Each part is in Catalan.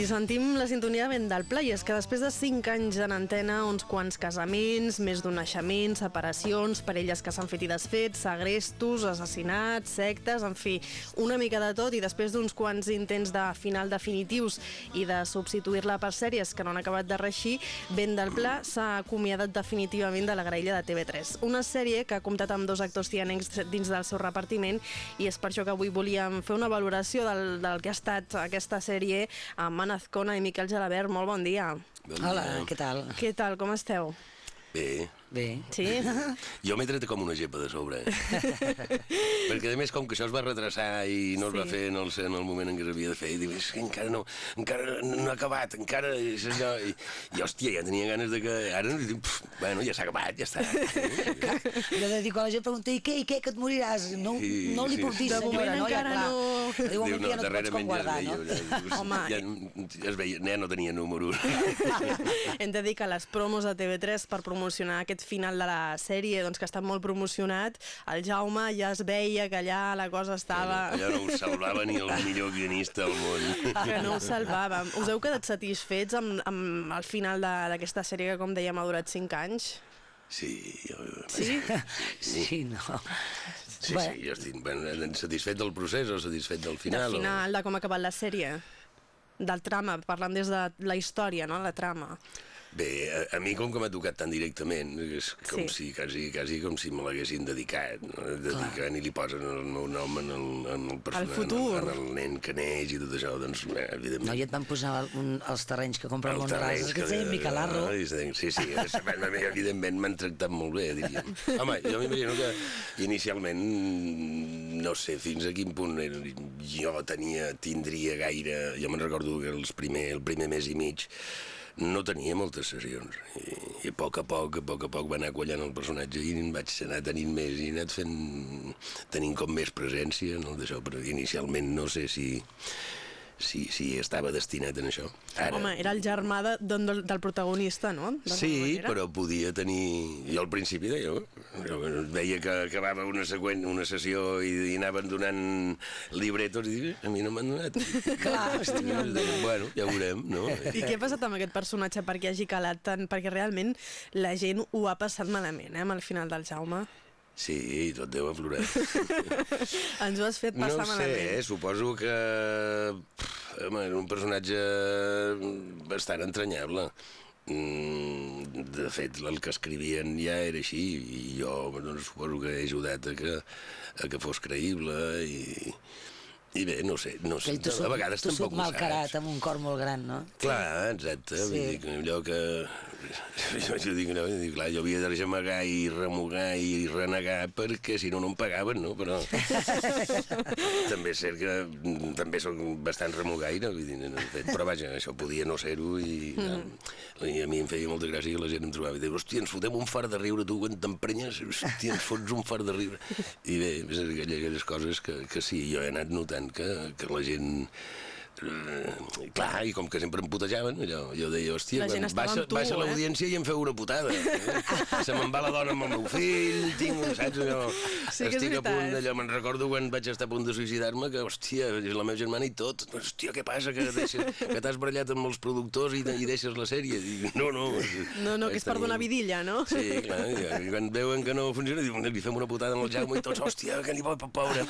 I sentim la sintonia ben del pla, i és que després de 5 anys en antena, uns quants casaments, més d'un naixement, separacions, parelles que s'han fet i desfet, segrestos, assassinats, sectes, en fi, una mica de tot, i després d'uns quants intents de final definitius i de substituir-la per sèries que no han acabat de reixir, Ben del Pla s'ha acomiadat definitivament de la graella de TV3. Una sèrie que ha comptat amb dos actors tianencs dins del seu repartiment, i és per això que avui volíem fer una valoració del, del que ha estat aquesta sèrie amb Anna Azcona i Miquel Gelabert. Molt bon dia. Bon Hola, dia. què tal? Què tal, com esteu? Bé. Bé. Sí? Jo m'he tret com una gepa de sobre. Perquè, a més, com que això es va retrasar i no es va Sí. fer en el, en el moment en què s'havia de fer, i dic, és que encara no, encara no ha acabat, encara... És allò, i, I, hòstia, ja tenia ganes de que... Ara, dic, pf, bueno, ja s'ha acabat, ja està. Jo de dir, quan la gent pregunta, i què, i què, que et moriràs? No, Sí, no li sí, puc dir, sí. De senyora, moment no? encara ja, clar. no. Diu, home, ja no et pots darrerament com guardar, ja no? es veia, ja, Home, ja, ja, es veia, ja no tenia números. Hem de dir que les promos a TV3 per promocionar aquest final de la sèrie, doncs que està molt promocionat, el Jaume ja es veia que allà la cosa estava... Allò no ho salvava ni el millor guionista del món. que no ho salvàvem. Us heu quedat satisfets amb, amb el final de- d'aquesta sèrie que, com dèiem, ha durat 5 anys? Sí, jo, Sí? Sí, no. sí, Bé. sí, jo estic bueno, satisfet del procés o satisfet del final. Del o- final, de com ha acabat la sèrie? Del trama, parlant des de la història, no?, la trama. Bé, a, a mi com que m'ha tocat tan directament, és com Sí. si, quasi, quasi com si me l'haguessin dedicat, no? dedicant i li posen el meu nom en el, en el personatge, futur. En, el, en el nen que neix i tot això, doncs, bé, evidentment... No, i et van posar un, els terrenys que compra el El Montràs, que Micalarro. i es deien- Sí, sí, és, bueno, evidentment m'han tractat molt bé, diríem. Home, jo m'imagino que inicialment, no sé fins a quin punt era- jo tenia, tindria gaire... Jo me'n recordo que els primer, el primer mes i mig no tenia moltes sessions. I, i a poc a poc, a poc a poc va anar quallant el personatge i vaig anar tenint més i he anat fent, tenint com més presència en el d'això, però inicialment no sé si, si, si estava destinat en això. Ara, Home, era el germà de, del, del protagonista, no? D'alguna Sí, manera. però podia tenir... Jo al principi deia, jo veia que acabava una següent, una sessió i, i anaven donant libretos i dic, a mi no m'han donat. Clar, no donat. Bueno, ja veurem, no? I què ha passat amb aquest personatge perquè hagi calat tant? Perquè realment la gent ho ha passat malament, eh, amb el final del Jaume. Sí, tot deu aflorar. Ens ho has fet No passar ho sé, malament. eh? suposo que... pff, Home, era un personatge bastant entranyable. Mm, de fet, el que escrivien ja era així i jo doncs, suposo que he ajudat a que, a que fos creïble i, i bé, no sé, no sé. Tossut, a vegades tampoc ho malcarat saps. amb un cor molt gran, no? Clar, exacte, sí. Vull dir que allò que... Jo, dic, no, dic, clar, jo havia de gemegar i remugar i renegar perquè si no no em pagaven, no? Però també és cert que mm, també sóc bastant remugaire, vull dir, en fet, però vaja, això podia no ser-ho i, mm. i a mi em feia molta gràcia que la gent em trobava i deia, hòstia, ens fotem un far de riure tu quan t'emprenyes, hòstia, ens fots un far de riure. I bé, és aquelles, aquelles coses que, que sí, jo he anat notant que, que la gent eh, clar, i com que sempre em putejaven, allò, jo deia, hòstia, La quan baixa, tu, baixa eh? l'audiència i em feu una putada. Eh? Se me'n va la dona amb el meu fill, tinc, saps, allò, Sí estic a punt veritat. d'allò, me'n recordo quan vaig estar a punt de suïcidar-me, que, hòstia, és la meva germana i tot, hòstia, què passa, que, deixes, que t'has barallat amb els productors i, i deixes la sèrie? Dic, no, no. No, no, que és per donar vidilla, no? Sí, clar, i, i quan veuen que no funciona, diuen, li fem una putada amb el Jaume i tots, hòstia, que ni bo, pobre.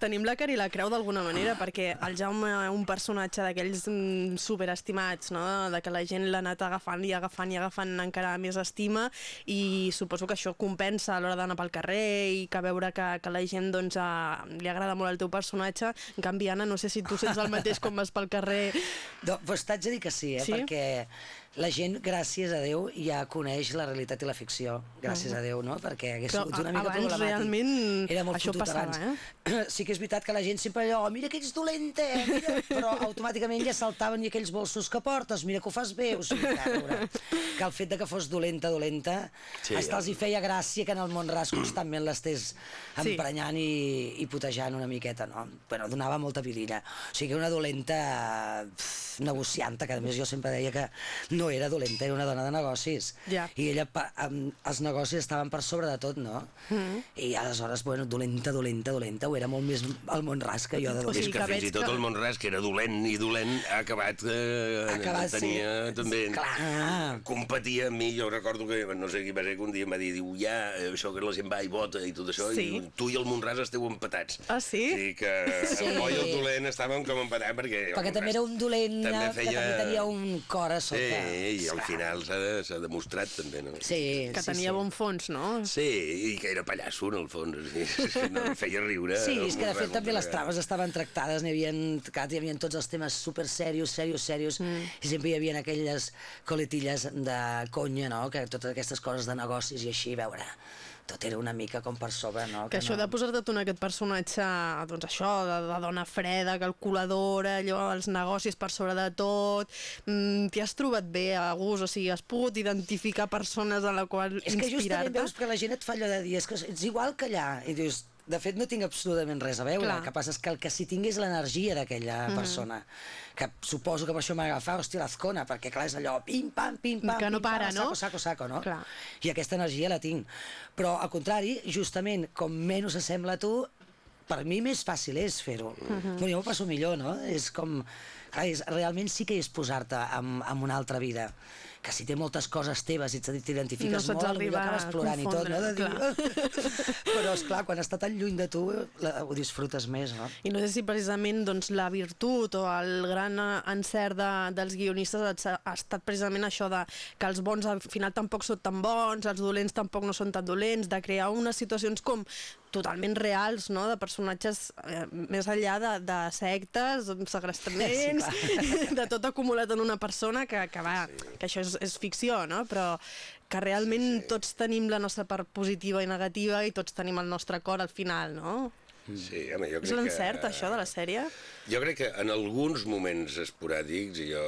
Tenim la cara i la creu d'alguna manera, perquè el Jaume, un personatge d'aquells mm, superestimats, no? de que la gent l'ha anat agafant i agafant i agafant encara més estima, i suposo que això compensa a l'hora d'anar pel carrer i que veure que, que la gent doncs, a, li agrada molt el teu personatge. En canvi, Anna, no sé si tu sents el mateix com vas pel carrer. No, doncs t'haig de dir que sí, eh? Sí? perquè la gent, gràcies a Déu, ja coneix la realitat i la ficció. Gràcies a Déu, no? Perquè hagués Però sigut una mica abans problemàtic. realment Era molt això passava, abans. Sí que és veritat que la gent sempre allò, mira que ets dolenta, mira... però automàticament ja saltaven i aquells bolsos que portes, mira que ho fas bé, o sigui, que, que el fet de que fos dolenta, dolenta, Sí, sí, hasta els ja. hi feia gràcia que en el món ras constantment l'estés Sí. emprenyant i, i putejant una miqueta, no? Però donava molta vidilla. O sigui, una dolenta pff, negocianta, que a més jo sempre deia que no era dolenta, era una dona de negocis. Ja. I ella, pa, amb, els negocis estaven per sobre de tot, no? Mm. I aleshores, bueno, dolenta, dolenta, dolenta, ho era molt més al món ras que jo de O dolenta. És sigui que, que fins i tot que- el Montràs, que era dolent i dolent, ha acabat... Eh, acabat, tenia sí. també... Clar. Competia amb mi, jo recordo que, no sé qui va ser, que un dia em va dir, diu, ja, eh, això que la gent va i vota i tot això, Sí. i diu, tu i el Montràs esteu empatats. Ah, sí? Sí, que Sí. el bo i el dolent estàvem com empatats, perquè... el Perquè també Montràs era un dolent també que també tenia un cor a Sí, sota. I al final s'ha de, s'ha demostrat també, no? Sí, Que sí, tenia sí. bon fons, no? Sí, i que era pallasso, en el fons. Sí, no, em feia riure. Sí, és que de fet també les trames estaven tractades, n'hi havia, hi havia tots els temes super serios, serios, serios, Mm. i sempre hi havia aquelles coletilles de conya, no?, que totes aquestes coses de negocis i així, veure, tot era una mica com per sobre, no? Que això no... de posar-te tu en aquest personatge, doncs això, de, de dona freda, calculadora, allò, els negocis per sobre de tot, mm, t'hi has trobat bé a gust, o sigui, has pogut identificar persones a la qual És que justament inspirar-te? veus que la gent et fa allò de dir, és que ets igual que allà, i dius, de fet no tinc absolutament res a veure, Clar. el que passa és que el que sí tinc és l'energia d'aquella Mhm. persona, que suposo que per això m'ha agafat, hòstia, l'Azcona, perquè clar, és allò, pim-pam, pim-pam, Que no pim-pam, para, no? saco, saco, saco, no? Clar. I aquesta energia la tinc. Però, al contrari, justament, com menys s'assembla a tu, per mi més fàcil és fer-ho. Uh. -huh. bueno, jo m'ho passo millor, no? És com... Clar, és, realment sí que és posar-te en, en una altra vida que si té moltes coses teves i t'identifiques No molt, arribar acabes plorant i tot, no? De dir, confondre, Però, és clar, quan està tan lluny de tu, la, ho disfrutes més, no? I no sé si precisament doncs, la virtut o el gran encert de, dels guionistes ha estat precisament això de que els bons al final tampoc són tan bons, els dolents tampoc no són tan dolents, de crear unes situacions com totalment reals, no?, de personatges eh, més enllà de, de sectes, segrestaments, Sí, de tot acumulat en una persona que, que va, que això és, és ficció, no?, però que realment sí, sí. tots tenim la nostra part positiva i negativa i tots tenim el nostre cor al final, no? Sí, home, jo És crec l'encert, que... això, de la sèrie? Jo crec que en alguns moments esporàdics, i jo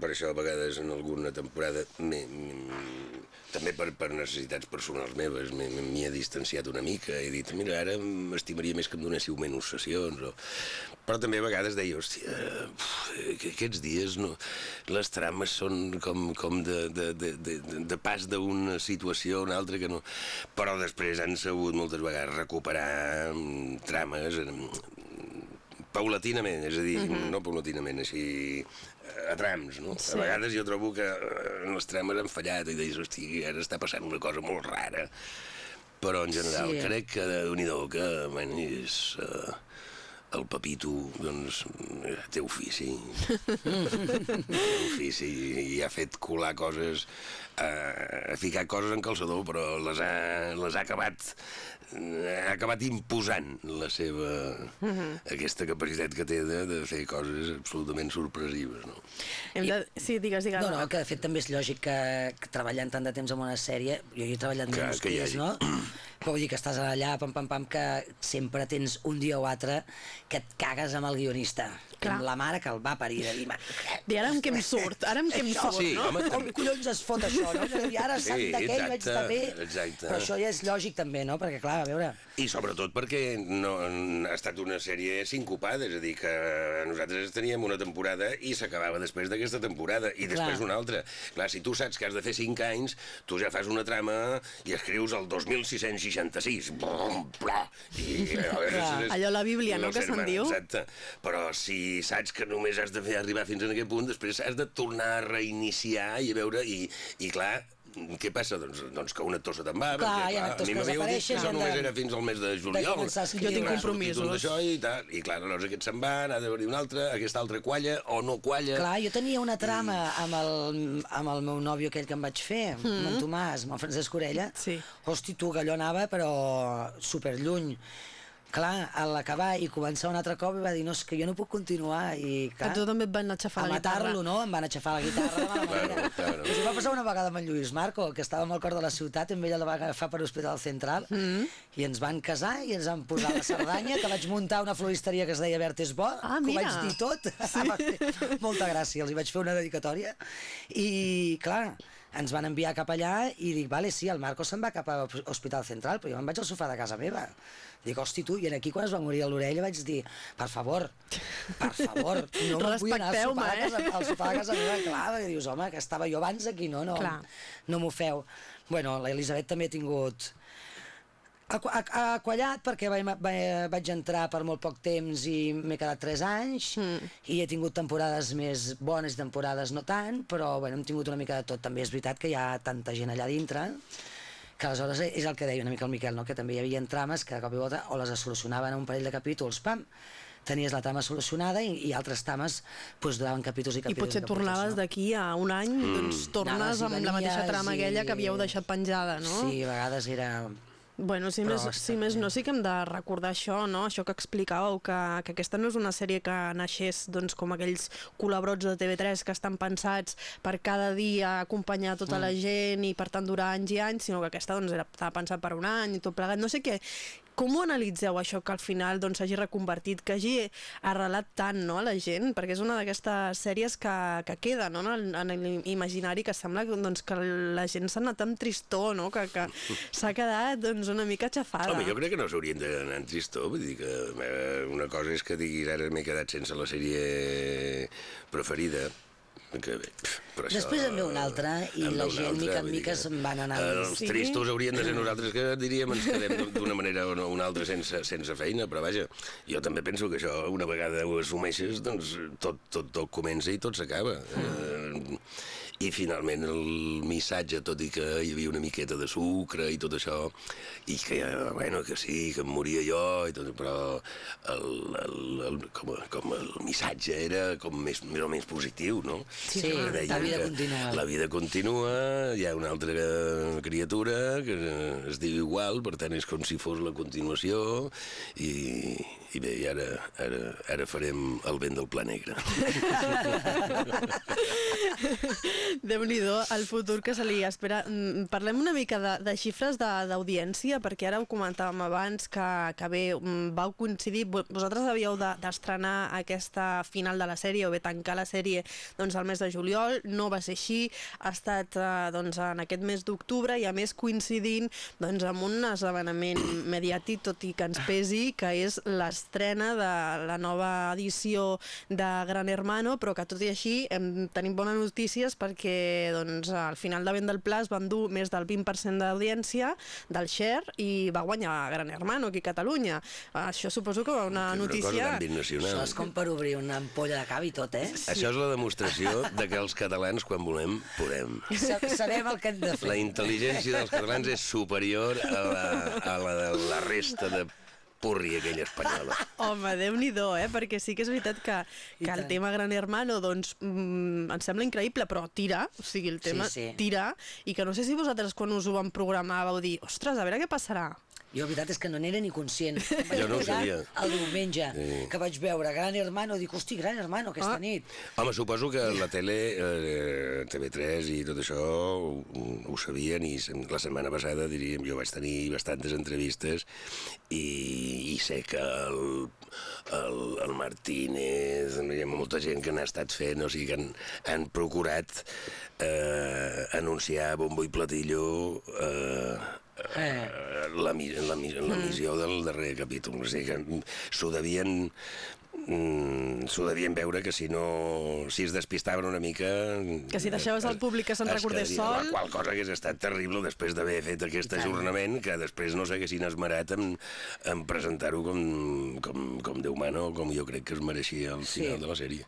per això a vegades en alguna temporada m'he- m'he- també per, per necessitats personals meves m'hi he distanciat una mica he dit, mira, ara m'estimaria més que em donéssiu menys sessions o... però també a vegades deia, hòstia, uf, que aquests dies no... les trames són com, com de, de, de, de, de pas d'una situació a una altra que no... però després han sabut moltes vegades recuperar mm, trames mm, paulatinament, és a dir, uh -huh. no paulatinament, així eh, a trams, no? Sí. A vegades jo trobo que eh, en les trames han fallat i deies, hosti, ara està passant una cosa molt rara. Però en general Sí. crec que, nhi que, man, és... Uh, el Pepito, doncs, eh, té ofici. té ofici i ha fet colar coses, eh, ha ficat coses en calçador, però les ha, les ha acabat ha acabat imposant la seva, aquesta capacitat que té de, de fer coses absolutament sorpresives, no? Hem de... Sí, digues, digues. No, no, que de fet també és lògic que, que treballant tant de temps en una sèrie, jo hi he treballat Que- menys que hagi. no? Però vull dir que estàs allà, pam, pam, pam, que sempre tens un dia o altre que et cagues amb el guionista, Clar. amb la mare que el va parir, de dir, "Ma, I ara amb què em surt? Ara amb què em surt, sí, no? home, com collons es fot això, no? I ara Sí, sant d'aquell vaig estar bé. exacte, exacte. Però això ja és lògic també, no? Perquè, clar, a veure... I sobretot perquè no, ha estat una sèrie sincopada, és a dir, que nosaltres teníem una temporada i s'acabava després d'aquesta temporada, i després Clar. una altra. Clar, si tu saps que has de fer 5 anys, tu ja fas una trama i escrius el 2666. Brum, bla, i, veure, Clar. és- Allò la Bíblia, no?, la que se'n diu. Exacte. Però si saps que només has de fer arribar fins a aquest punt, després has de tornar a reiniciar i a veure... I, i clar, què passa? Doncs, doncs que un actor se te'n va, Clar, ha perquè, actors a mi m'havíeu dit que això de- només era fins al mes de juliol. Jo tinc Clar, ha compromisos. I tal, i clar, llavors aquest se'n va, n'ha d'haver-hi un altre, aquesta altra qualla o no qualla. Clar, jo tenia una trama amb el, amb el meu nòvio aquell que em vaig fer, mm. amb en Tomàs, amb el Francesc Orella. Sí. Hosti, tu, que allò anava, però superlluny. Clar, a l'acabar i començar un altre cop, va dir, no, és que jo no puc continuar. I, clar, tu també et van aixafar a la guitarra. matar-lo, no? Em van aixafar la guitarra de mala manera. Claro, claro. Pues ho va passar una vegada amb en Lluís Marco, que estàvem al cor de la ciutat, amb ella la va agafar per l'Hospital Central, mm. i ens van casar i ens van posar la Cerdanya, que vaig muntar una floristeria que es deia Bertes Bo, Ah, que ho vaig dir tot. Sí. Molta gràcia, els hi vaig fer una dedicatòria. I, clar, ens van enviar cap allà i dic, vale, sí, el Marco se'n va cap a Hospital Central, però jo me'n vaig al sofà de casa meva. Dic, hosti, tu, i aquí quan es va morir a l'orella vaig dir, per favor, per favor, no me'n vull anar al sofà, de casa, al sofà de casa meva, clar, perquè dius, home, que estava jo abans aquí, no, no, Clar. no m'ho feu. Bueno, l'Elisabet també ha tingut ha, ha quallat perquè vaig, vaig, vaig entrar per molt poc temps i m'he quedat 3 anys mm. i he tingut temporades més bones i temporades no tant, però bueno, hem tingut una mica de tot. També és veritat que hi ha tanta gent allà dintre que aleshores és el que deia una mica el Miquel, no? que també hi havia trames que de cop i volta o les solucionaven en un parell de capítols, pam, tenies la trama solucionada i, i altres trames pues, duraven capítols i I capítols. potser i capítols, tornaves no? d'aquí a un any, doncs tornes Anaves i amb la mateixa trama i- aquella que havíeu deixat penjada, no? Sí, a vegades era... Bueno, si Però més, si més no, sí que hem de recordar això, no? Això que explicàveu, que, que aquesta no és una sèrie que naixés doncs, com aquells colabrots de TV3 que estan pensats per cada dia acompanyar tota Mm. la gent i per tant durar anys i anys, sinó que aquesta doncs, era, estava pensat per un any i tot plegat. No sé què, com ho analitzeu, això que al final doncs, s'hagi reconvertit, que hagi arrelat tant no, a la gent? Perquè és una d'aquestes sèries que, que queda no, en, l'imaginari, que sembla doncs, que la gent s'ha anat amb tristor, no? que, que s'ha quedat doncs, una mica xafada. Home, jo crec que no s'haurien d'anar en tristor, vull dir que eh, una cosa és que diguis ara m'he quedat sense la sèrie preferida, que bé, però això... Després en ve una altra i la gent, mica en mica, se'n van anar. Els Sí. tristos haurien de ser nosaltres que diríem ens quedem d'una manera o una altra sense, sense feina, però vaja, jo també penso que això una vegada ho assumeixes, doncs tot, tot, tot comença i tot s'acaba. Eh, I finalment el missatge, tot i que hi havia una miqueta de sucre i tot això, i que, bueno, que sí, que em moria jo, i tot, però el, el, el, com, com el missatge era com més, més o menys positiu, no? Sí, Que la vida continua. La vida continua, hi ha una altra criatura que es diu igual, per tant és com si fos la continuació, i, i bé, i ara, ara, ara farem el vent del pla negre. Déu-n'hi-do, el futur que se li espera. Mm, Parlem una mica de, de xifres de- d'audiència, perquè ara ho comentàvem abans, que, que bé, mm, vau coincidir, vo- vosaltres havíeu de- d'estrenar aquesta final de la sèrie, o bé tancar la sèrie doncs, al mes de juliol, no va ser així, ha estat eh, doncs, en aquest mes d'octubre, i a més coincidint doncs, amb un esdeveniment mediàtic, tot i que ens pesi, que és l'estrena de la nova edició de Gran Hermano, però que tot i així hem, tenim bones notícies perquè doncs, al final de Vent del Pla es van dur més del 20% d'audiència del share i va guanyar Gran Hermano aquí a Catalunya. Això suposo que una Una cosa notícia... Això és com per obrir una ampolla de cava i tot, eh? Això és la demostració de que els catalans, quan volem, podem. Sa- Sabem el que hem de La fer. intel·ligència dels catalans és superior a la, a la de la resta de purri aquella espanyola. Home, déu nhi eh? Perquè sí que és veritat que, que el tema Gran Hermano, doncs, mm, em sembla increïble, però tira, o sigui, el tema Sí, sí. tira, i que no sé si vosaltres quan us ho van programar vau dir, ostres, a veure què passarà. Jo, la veritat és que no n'era ni conscient. Em vaig Jo no ho sabia. El diumenge, Sí. que vaig veure Gran Hermano, dic, hosti, Gran Hermano, aquesta Ah. nit. Home, suposo que la tele, eh, TV3 i tot això ho, ho sabien i la setmana passada, diríem, jo vaig tenir bastantes entrevistes i, i sé que el, el, el Martínez, hi ha molta gent que n'ha estat fent, o sigui que han, han procurat eh, anunciar bombo i platillo eh, Eh. la, mi- la, mi- la missió del darrer capítol. O sigui que s'ho devien mm, s'ho devien veure que si no si es despistaven una mica Que si deixaves al públic que se'n recordés sol. la qual cosa hagués estat terrible després d'haver fet aquest ajornament que després no s'haguessin esmerat en, en presentar-ho com, com, com Déu mana o com jo crec que es mereixia al Sí. final de la sèrie.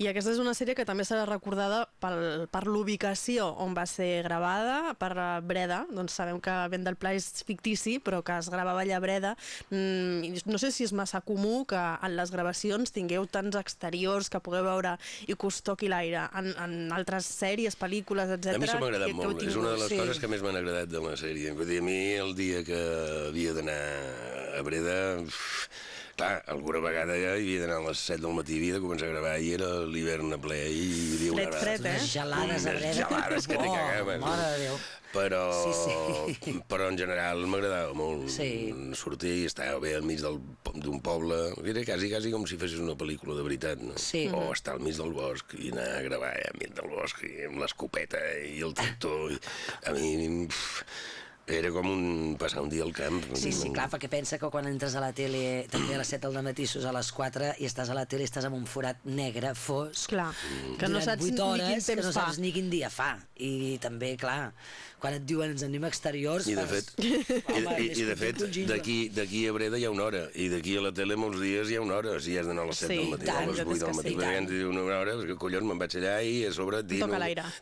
I aquesta és una sèrie que també serà recordada pel, per l'ubicació on va ser gravada, per eh, Breda. Doncs sabem que Vent del Pla és fictici, però que es gravava allà a Breda. Mm, no sé si és massa comú que en les gravacions tingueu tants exteriors que pugueu veure i que us toqui l'aire. En, en altres sèries, pel·lícules, etc. A mi això m'ha agradat que- que heu molt, és una de les Sí. coses que més m'han agradat de la sèrie. Vull dir, a mi el dia que havia d'anar a Breda... uf, clar, alguna vegada ja hi havia d'anar a les 7 del matí, havia de començar a gravar, i era l'hivern a ple, i hi havia una... Fred, fred, eh? Unes gelades a Unes breda. gelades que te Oh, cagaves. Mare de Déu. Però, Sí, sí. però en general m'agradava molt Sí. sortir i estar bé al mig d'un poble. Era quasi, quasi com si fessis una pel·lícula de veritat, no? Sí. O estar al mig del bosc i anar a gravar eh, al mig del bosc i amb l'escopeta i el tractor. I, a mi... Pff, era com un, passar un dia al camp. Sí, sí, clar, perquè pensa que quan entres a la tele també a les 7 del matí sus a les 4 i estàs a la tele estàs amb un forat negre, fosc, Clar, que no saps vuit ni hores, quin que temps no fa. saps ni quin dia fa. I també, clar, quan et diuen ens anem exteriors... I de fas- fet, i, Home, i, de fet que d'aquí d'aquí a Breda hi ha una hora, i d'aquí a la tele molts dies hi ha una hora, si has d'anar a les 7 Sí, del matí, tant, a les jo 8 penso del que matí, sí, perquè ens diu una hora, perquè collons, me'n vaig allà i a sobre dino,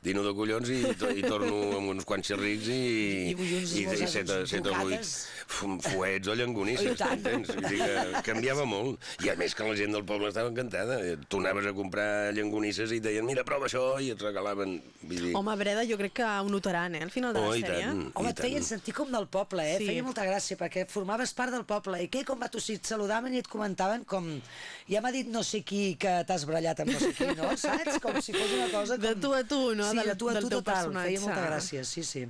dino de collons i, i torno amb uns quants xerrics i, I i, i doncs 108 fuets o llangonisses, I tant. entens? Vull dir que canviava molt. I a més que la gent del poble estava encantada. Tu anaves a comprar llangonisses i et deien, mira, prova això, i et regalaven... Vull dir, Home, Breda, jo crec que ho notaran, eh, al final de la Oh, sèrie. tant. Home, et feien sentir com del poble, eh? Sí. Feia molta gràcia, perquè formaves part del poble. I què, com va tu, si et saludaven i et comentaven com... Ja m'ha dit no sé qui que t'has brallat amb no sé qui, no? Saps? Com si fos una cosa com... De tu a tu, no? Sí, Del- de tu a tu total. personatge. Feia molta gràcia, sí, sí.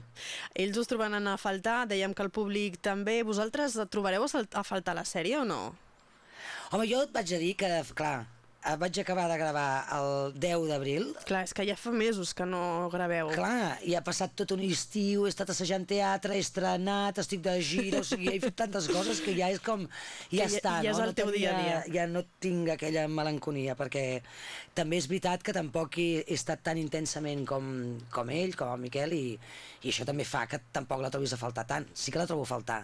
Ells us trobaran a faltar, dèiem que el públic també. Vosaltres trobareu a, faltar la sèrie o no? Home, jo et vaig a dir que, clar, vaig acabar de gravar el 10 d'abril, Clar, és que ja fa mesos que no graveu. Clar, i ha passat tot un estiu, he estat assajant teatre, he estrenat, estic de gira, o sigui, he fet tantes coses que ja és com... Ja Que ja- està, ja és no? el no teu dia a tenia- dia. Ja no tinc aquella melanconia, perquè també és veritat que tampoc he, he estat tan intensament com, com ell, com el Miquel, i, i això també fa que tampoc la trobis a faltar tant. Sí que la trobo a faltar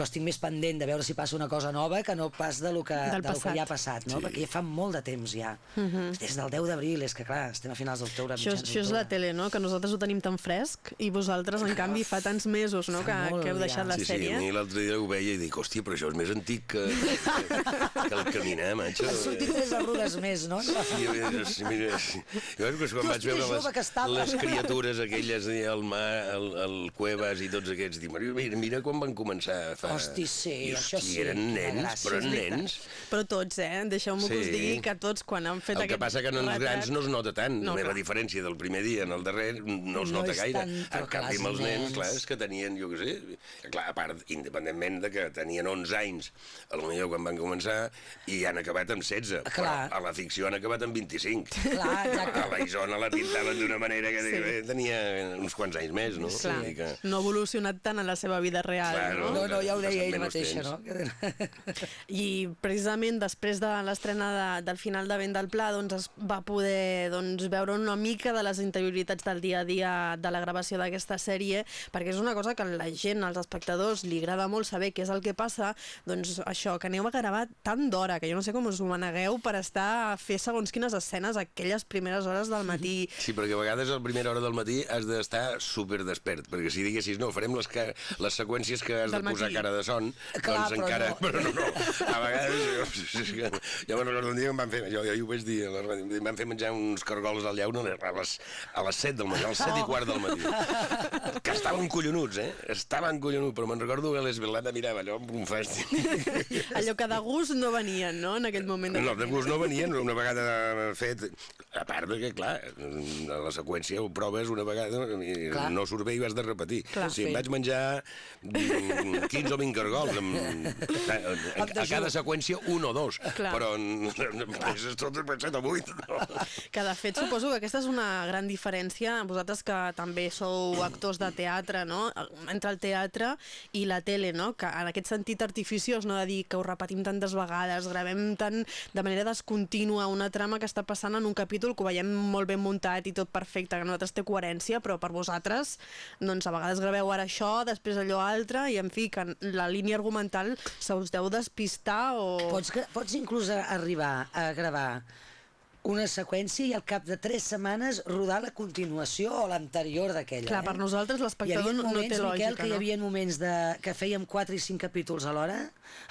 però estic més pendent de veure si passa una cosa nova que no pas de lo que, Del de lo que ja ha passat, no? Sí. Perquè ja fa molt de temps ja. Des del 10 d'abril, és que clar, estem a finals d'octubre, Això, això és la tele, no? Que nosaltres ho tenim tan fresc i vosaltres, en canvi, fa tants mesos no? Fa que, molt, que heu ja. deixat la sí, sí, sèrie. a mi l'altre dia ho veia i dic, hòstia, però això és més antic que, que, que el caminar, macho. Han sortit tres arrugues més, no? Sí, sí, mira, sí. Jo és que quan vaig Hòstia, veure les, les criatures aquelles, el mar, el, el Cuevas i tots aquests, dic, mira, mira quan van començar fa... Hosti, sí, I, això hosti, sí, eren nens, però veritat. nens. Però tots, eh? Deixeu-me que us Sí. digui que tots, quan han fet El que aquest passa que en els grans no es nota tant. No, la clar. diferència del primer dia en el darrer no es No nota gaire. tant, però en canvi, clar, amb els nens, nens- clar, és que tenien, jo què sé... Clar, a part, independentment de que tenien 11 anys, a lo millor quan van començar, i han acabat amb 16. Clar. Però a la ficció han acabat amb 25. Clar, exacte. A la Isona la pintaven d'una manera que Sí. sí. tenia uns quants anys més, no? Clar, Vull dir que... no ha evolucionat tant en la seva vida real, Claro. no? No, no, ja ho deia Passat ell temps. no? I precisament després de l'estrena de, del final de Vent del Pla doncs es va poder doncs, veure una mica de les interioritats del dia a dia de la gravació d'aquesta sèrie perquè és una cosa que la gent, als espectadors li agrada molt saber què és el que passa doncs això, que aneu a gravar tant d'hora que jo no sé com us ho manegueu per estar a fer segons quines escenes aquelles primeres hores del matí Sí, perquè a vegades a la primera hora del matí has d'estar super despert, perquè si diguessis no, farem les, ca les seqüències que has Del de posar matí. Cara de son, Clar, doncs però encara... no. Però no, no, a vegades... Jo, jo me'n recordo un dia que em van fer... Jo, jo ho vaig dir a la ràdio, em van fer menjar uns cargols al llauna a les, a les 7 del matí, a les 7 i quart del matí. Que estaven collonuts, eh? Estaven collonuts, però me'n recordo que l'Esbelana mirava allò amb un fàstic. allò que de gust no venien, no?, en aquell moment de No, de gust no venien, una vegada fet... A part de que, clar, la seqüència ho proves una vegada i Clar. no surt bé i ho has de repetir. Clar. sí, em vaig menjar mm, 15 o 20 cargols, amb, a, a, a cada seqüència un o dos, Clar. però en empreses totes per 7 o 8. No? Que de fet suposo que aquesta és una gran diferència, vosaltres que també sou actors de teatre, no? Entre el teatre i la tele, no? Que en aquest sentit artificiós, no de dir que ho repetim tantes vegades, gravem tant de manera descontínua una trama que està passant en un capítol que ho veiem molt ben muntat i tot perfecte, que nosaltres té coherència, però per vosaltres, doncs a vegades graveu ara això, després allò altre, i en fi, que la línia argumental se us deu despistar o... Pots, pots inclús arribar a gravar una seqüència i al cap de tres setmanes rodar la continuació o l'anterior d'aquella. Clar, eh? per nosaltres l'espectador no- té Miquel, lògica, que hi no? havia moments de, que fèiem 4 i 5 capítols a l'hora,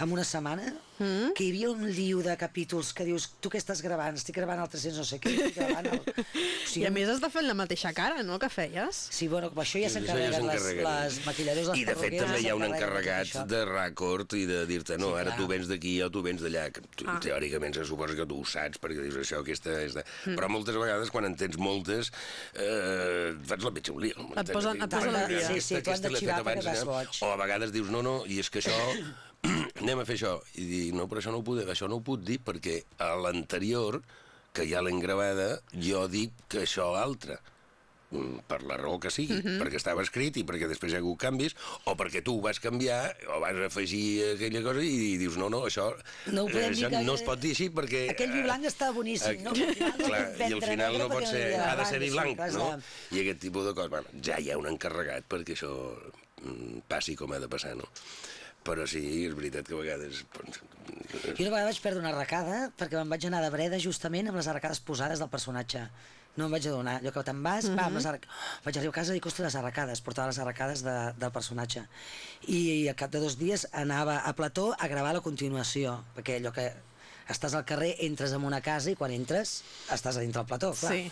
en una setmana, mm? que hi havia un liu de capítols que dius, tu què estàs gravant? Estic gravant el 300 no sé què, estic gravant el... O I a més has de fer la mateixa cara, no?, que feies. Sí, bueno, això ja Això ja s'encarreguen les, s'encarreguen. les maquilladors, les I de fet també hi ha un s'encarreguen encarregat de ràcord i de dir-te, no, Sí, ara clar. tu vens d'aquí o tu vens d'allà. que Ah. Teòricament se suposa que tu ho saps, perquè dius això, aquesta és de... Però moltes vegades, quan en tens moltes, eh, et fas la lío. Et posen- et posen al dia. Sí, sí, tu has de xivar perquè vas eh? boig. O a vegades dius, no, no, i és que això... anem a fer això. I dir, no, però això no ho puc, això no ho puc dir perquè a l'anterior, que ja l'hem gravada, jo dic que això altre Mm, per la raó que sigui, Mhm. perquè estava escrit i perquè després hi ha hagut canvis, o perquè tu ho vas canviar o vas afegir aquella cosa i dius, no, no, això, No ho podem dir això que- no es pot dir així perquè... Aquell vi blanc està boníssim, no? Final no Clar, I al final no pot ser, ha de ser vi blanc, no? I aquest tipus de coses, bueno, ja hi ha un encarregat perquè això mm, passi com ha de passar, no? Però sí, és veritat que a vegades... doncs, Jo una vegada vaig perdre una arracada perquè me'n vaig anar de breda justament amb les arracades posades del personatge. No em vaig adonar. Allò que te'n vas, mm -hmm. pam, les arrac... vaig arribar a casa i ostres, les arracades, portava les arracades de, del personatge. I, al cap de dos dies anava a plató a gravar la continuació, perquè allò que estàs al carrer, entres en una casa i quan entres estàs a dintre del plató, clar. Sí.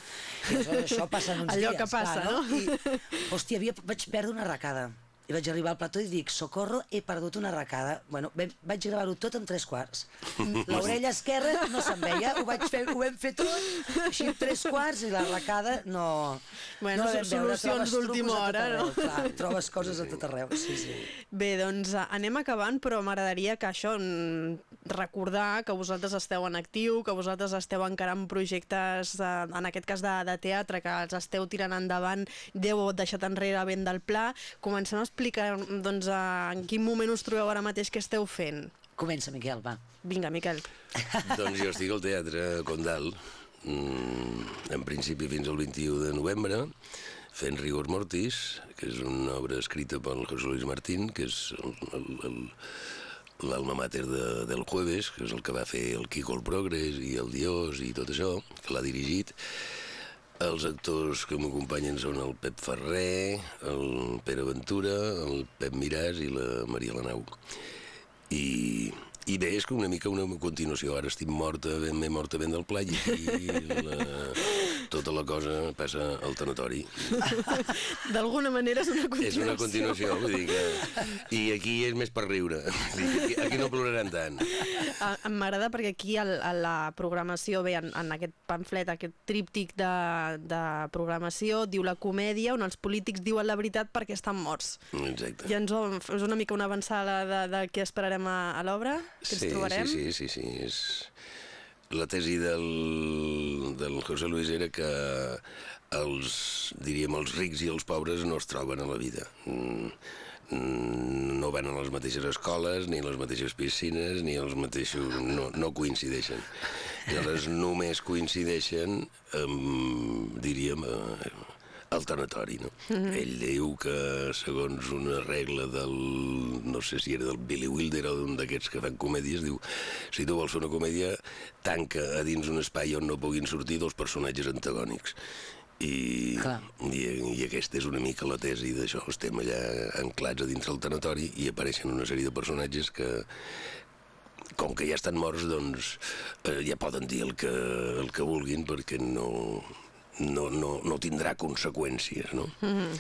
I aleshores això passa en uns Allò dies, que passa, clar, no? I, hòstia, havia, vaig perdre una arracada. I vaig arribar al plató i dic, socorro, he perdut una arracada. Bueno, vam, vaig gravar-ho tot en tres quarts. L'orella esquerra no se'n veia, ho, vaig fer, ho vam fer tot, així en tres quarts, i l'arracada no... Bueno, no vam veure. solucions Trobes d'última trucos a tot hora, no? arreu, Clar, trobes coses a tot arreu, sí, sí. Bé, doncs eh, anem acabant, però m'agradaria que això, mm, recordar que vosaltres esteu en actiu, que vosaltres esteu encarant projectes, eh, en aquest cas de, de teatre, que els esteu tirant endavant, Déu deixat enrere vent del pla. Comencem a explicar doncs, en quin moment us trobeu ara mateix que esteu fent. Comença, Miquel, va. Vinga, Miquel. Doncs jo estic al Teatre Condal, mm, en principi fins al 21 de novembre, fent Rigor Mortis, que és una obra escrita pel José Luis Martín, que és l'alma mater de, del Jueves, que és el que va fer el Kiko el Progres i el Dios i tot això, que l'ha dirigit. Els actors que m'acompanyen són el Pep Ferrer, el Pere Ventura, el Pep Miràs i la Maria Lanau. I, i bé, és que una mica una continuació. Ara estic morta, ben, ben morta ben del pla i la, tota la cosa passa al tanatori. D'alguna manera és una continuació. És una continuació, vull dir que... I aquí és més per riure. Aquí, aquí no ploraran tant. Ah, M'agrada perquè aquí al, a la programació, bé, en, en aquest pamflet, aquest tríptic de, de programació, diu la comèdia on els polítics diuen la veritat perquè estan morts. Exacte. Ja ens és una mica una avançada de, de què esperarem a, a l'obra, que ens sí, trobarem. Sí, sí, sí, sí. És... La tesi del, del José Luis era que els, diríem, els rics i els pobres no es troben a la vida. Mm, no van a les mateixes escoles, ni a les mateixes piscines, ni als mateixos... No, no coincideixen. I aleshores només coincideixen amb, diríem, eh, al tanatori, no? Mm -hmm. Ell diu que, segons una regla del... no sé si era del Billy Wilder o d'un d'aquests que fan comèdies, diu, si tu vols fer una comèdia, tanca a dins un espai on no puguin sortir dos personatges antagònics. I, Clar. i, i aquesta és una mica la tesi d'això. Estem allà anclats a dins del tanatori i apareixen una sèrie de personatges que, com que ja estan morts, doncs eh, ja poden dir el que, el que vulguin perquè no, no, no, no tindrà conseqüències, no? Mm -hmm.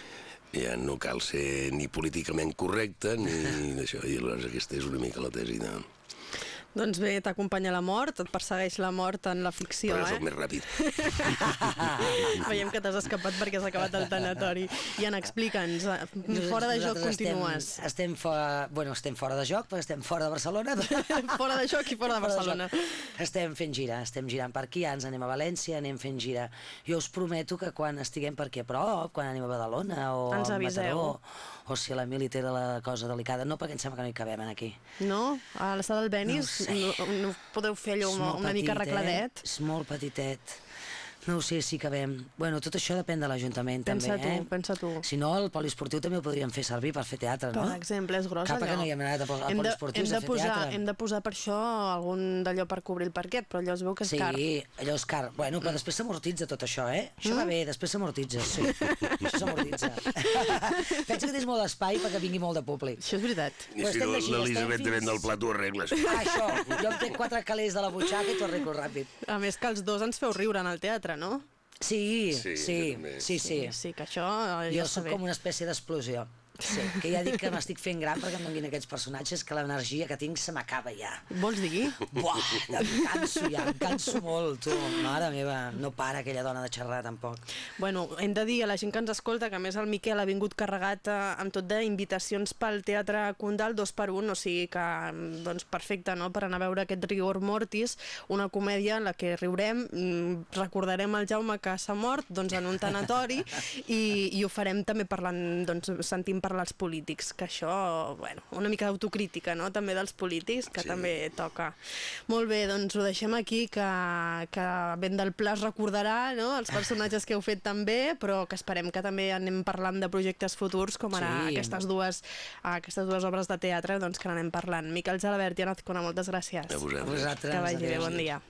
Ja no cal ser ni políticament correcte ni d'això, i aleshores aquesta és una mica la tesi de... Doncs bé, t'acompanya la mort, et persegueix la mort en la ficció, Però eh? més ràpid. Veiem que t'has escapat perquè s'ha acabat el tanatori. I Anna, explica'ns, eh, fora de joc Nosaltres continues. Estem, estem, fora, bueno, estem fora de joc, perquè estem fora de Barcelona. fora de joc i fora de Barcelona. joc. Estem fent gira, estem girant per aquí, ens anem a València, anem fent gira. Jo us prometo que quan estiguem per aquí a prop, quan anem a Badalona o Ens a. Mataró, o si la Mili té la cosa delicada, no perquè em sembla que no hi cabem aquí. No? A la sala del Benis No sé. no, no, podeu fer allò una, una mica petit, arregladet? Eh? És molt petitet. No ho sé, sí que vam. Bueno, tot això depèn de l'Ajuntament, també, tu, eh? pensa tu. Si no, el poliesportiu també ho podríem fer servir per fer teatre, no? Per exemple, és gros Cap allò. que no hi hem anat a, a hem de, poliesportius hem de a fer posar, teatre. Hem de posar per això algun d'allò per cobrir el parquet, però allò es veu que és Sí, car. allò és car. Bueno, però després s'amortitza tot això, eh? Això va bé, després s'amortitza, sí. això s'amortitza. Pensa que tens molt d'espai perquè vingui molt de públic. Això és veritat. I si no, l'Elisabet estem te ven fins- del plat, ho arregles. Ah, això, jo em tenc quatre calés de la butxaca i t'ho arreglo ràpid. A més que els dos ens feu riure en el teatre, no? Sí, Sí, sí, jo sí, sí. Sí, que això eh, Jo ja sóc com una espècie d'explosió. Sí, que ja dic que m'estic fent gran perquè em donin aquests personatges que l'energia que tinc se m'acaba ja. Vols dir? Buah, em canso ja, em canso molt, tu. Mare meva, no para aquella dona de xerrar tampoc. Bueno, hem de dir a la gent que ens escolta que a més el Miquel ha vingut carregat eh, amb tot d'invitacions pel Teatre Condal dos per un, o sigui que mm, doncs perfecte no? per anar a veure aquest Rigor Mortis, una comèdia en la que riurem, mm, recordarem el Jaume que s'ha mort doncs, en un tanatori i, i ho farem també parlant, doncs, sentint parlar els polítics, que això, bueno, una mica d'autocrítica, no?, també dels polítics, que Sí. també toca. Molt bé, doncs ho deixem aquí, que, que Ben del Pla es recordarà, no?, els personatges que heu fet també, però que esperem que també anem parlant de projectes futurs, com ara Sí. aquestes, dues, aquestes dues obres de teatre, doncs que n'anem parlant. Miquel Gelabert i Ana Azcona, moltes gràcies. A A vosaltres. vosaltres. Que vagi bé, bon dia.